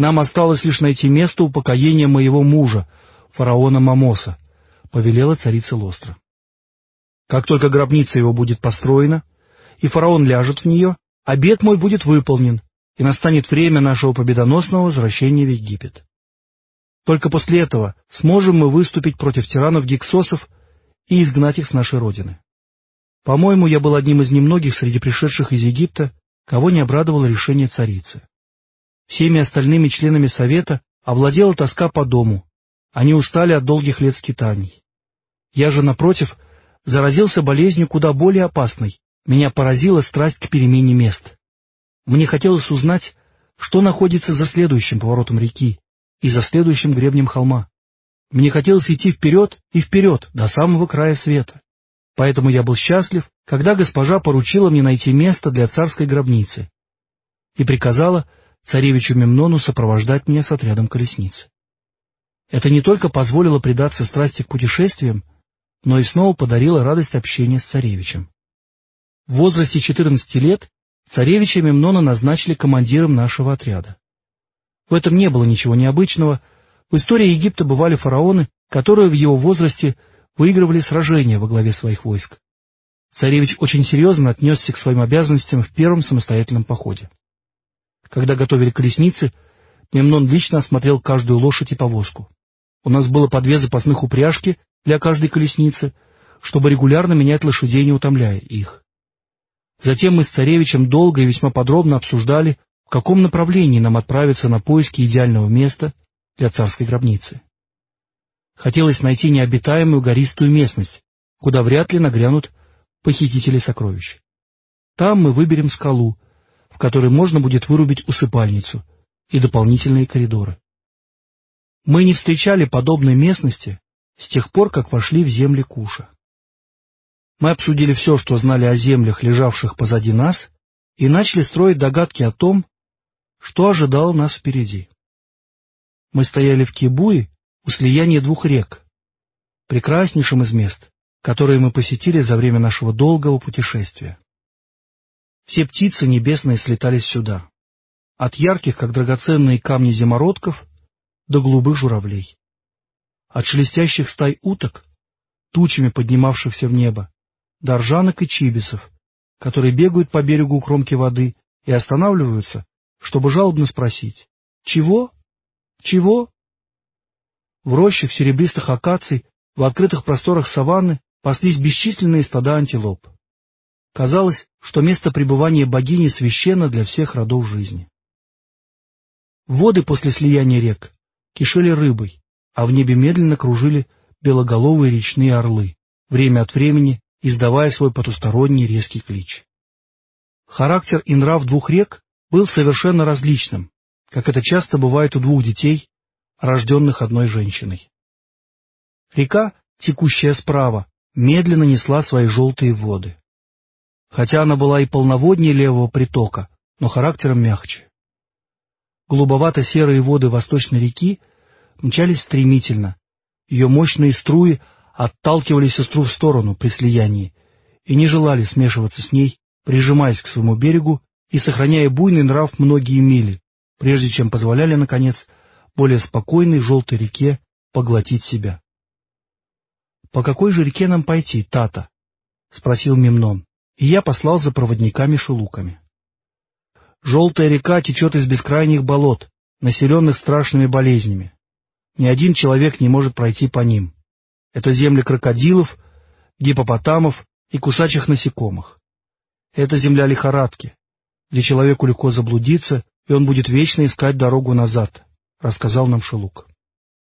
Нам осталось лишь найти место упокоения моего мужа, фараона Мамоса, — повелела царица Лостра. Как только гробница его будет построена, и фараон ляжет в нее, обед мой будет выполнен, и настанет время нашего победоносного возвращения в Египет. Только после этого сможем мы выступить против тиранов-гексосов и изгнать их с нашей родины. По-моему, я был одним из немногих среди пришедших из Египта, кого не обрадовало решение царицы. Всеми остальными членами совета овладела тоска по дому, они устали от долгих лет скитаний. Я же, напротив, заразился болезнью куда более опасной, меня поразила страсть к перемене мест. Мне хотелось узнать, что находится за следующим поворотом реки и за следующим гребнем холма. Мне хотелось идти вперед и вперед, до самого края света. Поэтому я был счастлив, когда госпожа поручила мне найти место для царской гробницы и приказала царевичу Мемнону сопровождать меня с отрядом колесниц. Это не только позволило предаться страсти к путешествиям, но и снова подарило радость общения с царевичем. В возрасте 14 лет царевича Мемнона назначили командиром нашего отряда. В этом не было ничего необычного. В истории Египта бывали фараоны, которые в его возрасте выигрывали сражения во главе своих войск. Царевич очень серьезно отнесся к своим обязанностям в первом самостоятельном походе. Когда готовили колесницы, Мемнон лично осмотрел каждую лошадь и повозку. У нас было по две запасных упряжки для каждой колесницы, чтобы регулярно менять лошадей, не утомляя их. Затем мы с царевичем долго и весьма подробно обсуждали, в каком направлении нам отправиться на поиски идеального места для царской гробницы. Хотелось найти необитаемую гористую местность, куда вряд ли нагрянут похитители сокровищ. Там мы выберем скалу, которой можно будет вырубить усыпальницу и дополнительные коридоры. Мы не встречали подобной местности с тех пор, как вошли в земли Куша. Мы обсудили все, что знали о землях, лежавших позади нас, и начали строить догадки о том, что ожидало нас впереди. Мы стояли в Кибуе у слияния двух рек, прекраснейшем из мест, которые мы посетили за время нашего долгого путешествия. Все птицы небесные слетались сюда, от ярких, как драгоценные камни зимородков, до голубых журавлей. От шелестящих стай уток, тучами поднимавшихся в небо, до ржанок и чибисов, которые бегают по берегу у кромки воды и останавливаются, чтобы жалобно спросить «Чего? Чего?» В рощах серебристых акаций, в открытых просторах саванны паслись бесчисленные стада антилоп. Казалось, что место пребывания богини священно для всех родов жизни. Воды после слияния рек кишели рыбой, а в небе медленно кружили белоголовые речные орлы, время от времени издавая свой потусторонний резкий клич. Характер и нрав двух рек был совершенно различным, как это часто бывает у двух детей, рожденных одной женщиной. Река, текущая справа, медленно несла свои желтые воды. Хотя она была и полноводнее левого притока, но характером мягче. Голубовато-серые воды восточной реки мчались стремительно, ее мощные струи отталкивали сестру в сторону при слиянии и не желали смешиваться с ней, прижимаясь к своему берегу и сохраняя буйный нрав многие мили, прежде чем позволяли, наконец, более спокойной желтой реке поглотить себя. — По какой же реке нам пойти, Тата? — спросил Мемнон, и я послал за проводниками-шелуками. Желтая река течет из бескрайних болот, населенных страшными болезнями. Ни один человек не может пройти по ним. Это земли крокодилов, гипопотамов и кусачих насекомых. Это земля лихорадки, где человеку легко заблудиться, и он будет вечно искать дорогу назад, — рассказал нам Шелук.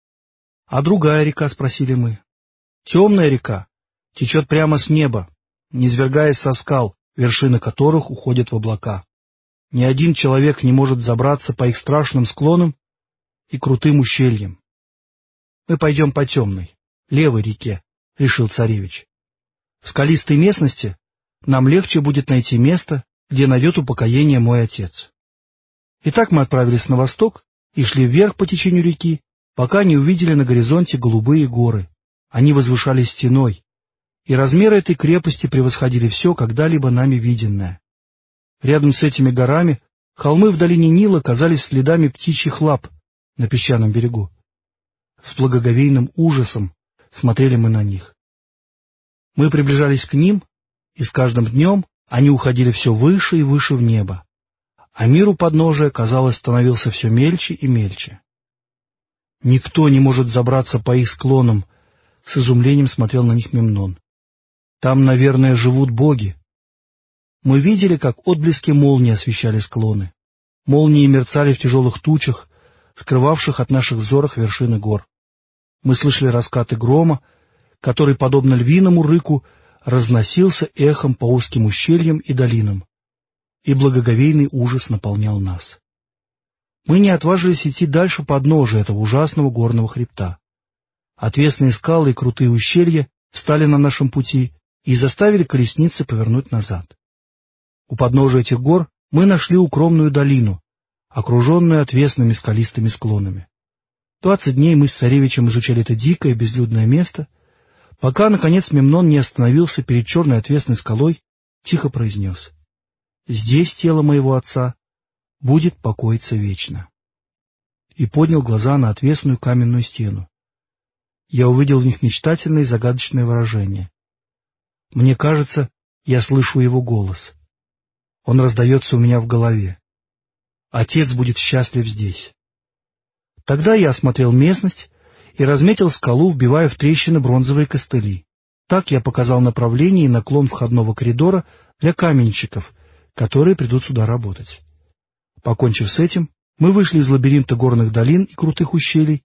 — А другая река, — спросили мы. — Темная река, течет прямо с неба, низвергаясь со скал, вершины которых уходят в облака. Ни один человек не может забраться по их страшным склонам и крутым ущельям. Мы пойдем по темной, левой реке, — решил царевич. В скалистой местности нам легче будет найти место, где найдет упокоение мой отец. Итак, мы отправились на восток и шли вверх по течению реки, пока не увидели на горизонте голубые горы. Они возвышались стеной, и размеры этой крепости превосходили все, когда-либо нами виденное. Рядом с этими горами Холмы в долине Нила казались следами птичьих лап на песчаном берегу. С благоговейным ужасом смотрели мы на них. Мы приближались к ним, и с каждым днем они уходили все выше и выше в небо, а мир у подножия, казалось, становился все мельче и мельче. Никто не может забраться по их склонам, с изумлением смотрел на них Мемнон. Там, наверное, живут боги. Мы видели, как отблески молнии освещали склоны. Молнии мерцали в тяжелых тучах, скрывавших от наших взоров вершины гор. Мы слышали раскаты грома, который, подобно львиному рыку, разносился эхом по узким ущельям и долинам, и благоговейный ужас наполнял нас. Мы не отважились идти дальше подножия этого ужасного горного хребта. Отвесные скалы и крутые ущелья встали на нашем пути и заставили колесницы повернуть назад. У подножия этих гор мы нашли укромную долину, окруженную отвесными скалистыми склонами. Двадцать дней мы с царевичем изучали это дикое безлюдное место, пока, наконец, Мемнон не остановился перед черной отвесной скалой, тихо произнес. «Здесь тело моего отца будет покоиться вечно». И поднял глаза на отвесную каменную стену. Я увидел в них мечтательное и загадочное выражение. Мне кажется, я слышу его голос. Он раздается у меня в голове. Отец будет счастлив здесь. Тогда я осмотрел местность и разметил скалу, вбивая в трещины бронзовые костыли. Так я показал направление и наклон входного коридора для каменщиков, которые придут сюда работать. Покончив с этим, мы вышли из лабиринта горных долин и крутых ущелий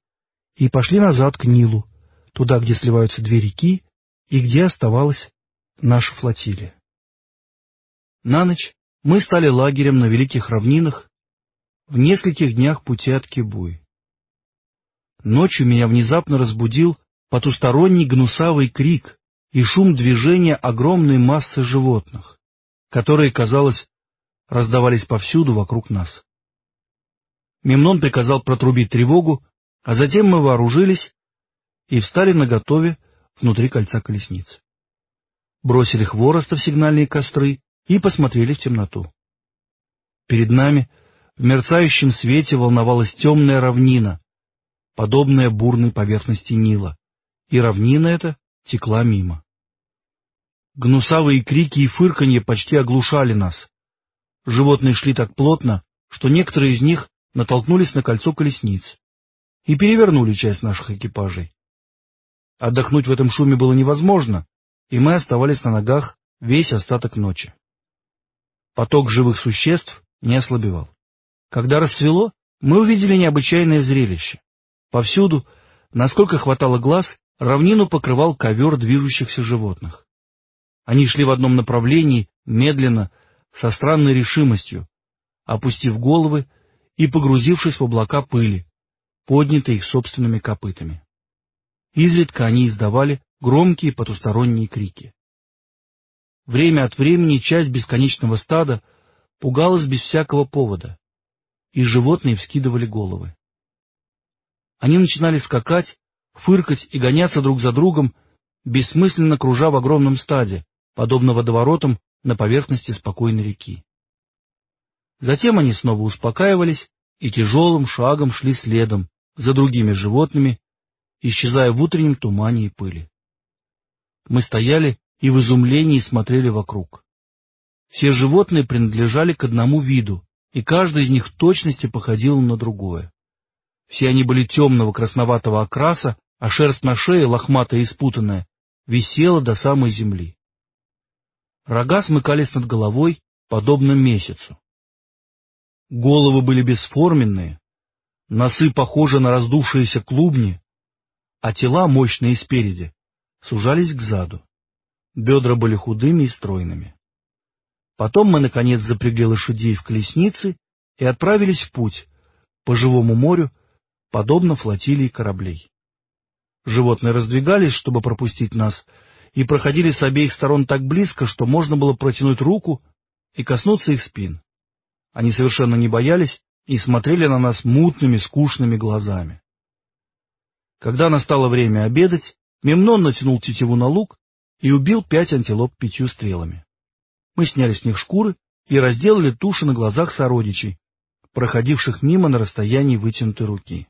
и пошли назад к Нилу, туда, где сливаются две реки и где оставалась наша флотилия. На ночь мы стали лагерем на великих равнинах в нескольких днях пути от Кибуи. Ночью меня внезапно разбудил потусторонний гнусавый крик и шум движения огромной массы животных, которые, казалось, раздавались повсюду вокруг нас. Мемнон приказал протрубить тревогу, а затем мы вооружились и встали наготове внутри кольца колесниц. Бросили хвороста в сигнальные костры и посмотрели в темноту. Перед нами в мерцающем свете волновалась темная равнина, подобная бурной поверхности Нила, и равнина эта текла мимо. Гнусавые крики и фырканье почти оглушали нас. Животные шли так плотно, что некоторые из них натолкнулись на кольцо колесниц и перевернули часть наших экипажей. Отдохнуть в этом шуме было невозможно, и мы оставались на ногах весь остаток ночи. Поток живых существ не ослабевал. Когда рассвело, мы увидели необычайное зрелище. Повсюду, насколько хватало глаз, равнину покрывал ковер движущихся животных. Они шли в одном направлении, медленно, со странной решимостью, опустив головы и погрузившись в облака пыли, поднятые их собственными копытами. Изредка они издавали громкие потусторонние крики. Время от времени часть бесконечного стада пугалась без всякого повода, и животные вскидывали головы. Они начинали скакать, фыркать и гоняться друг за другом, бессмысленно кружа в огромном стаде, подобно водоворотам на поверхности спокойной реки. Затем они снова успокаивались и тяжелым шагом шли следом за другими животными, исчезая в утреннем тумане и пыли. Мы стояли и в изумлении смотрели вокруг. Все животные принадлежали к одному виду, и каждый из них в точности походил на другое. Все они были темного красноватого окраса, а шерсть на шее, лохматая и спутанная, висела до самой земли. Рога смыкались над головой, подобно месяцу. Головы были бесформенные, носы похожи на раздувшиеся клубни, а тела, мощные спереди, сужались к заду. Бедра были худыми и стройными. Потом мы, наконец, запрягли лошадей в колесницы и отправились в путь по живому морю, подобно флотилии кораблей. Животные раздвигались, чтобы пропустить нас, и проходили с обеих сторон так близко, что можно было протянуть руку и коснуться их спин. Они совершенно не боялись и смотрели на нас мутными, скучными глазами. Когда настало время обедать, Мемнон натянул тетиву на лук и убил пять антилоп пятью стрелами. Мы сняли с них шкуры и разделали туши на глазах сородичей, проходивших мимо на расстоянии вытянутой руки.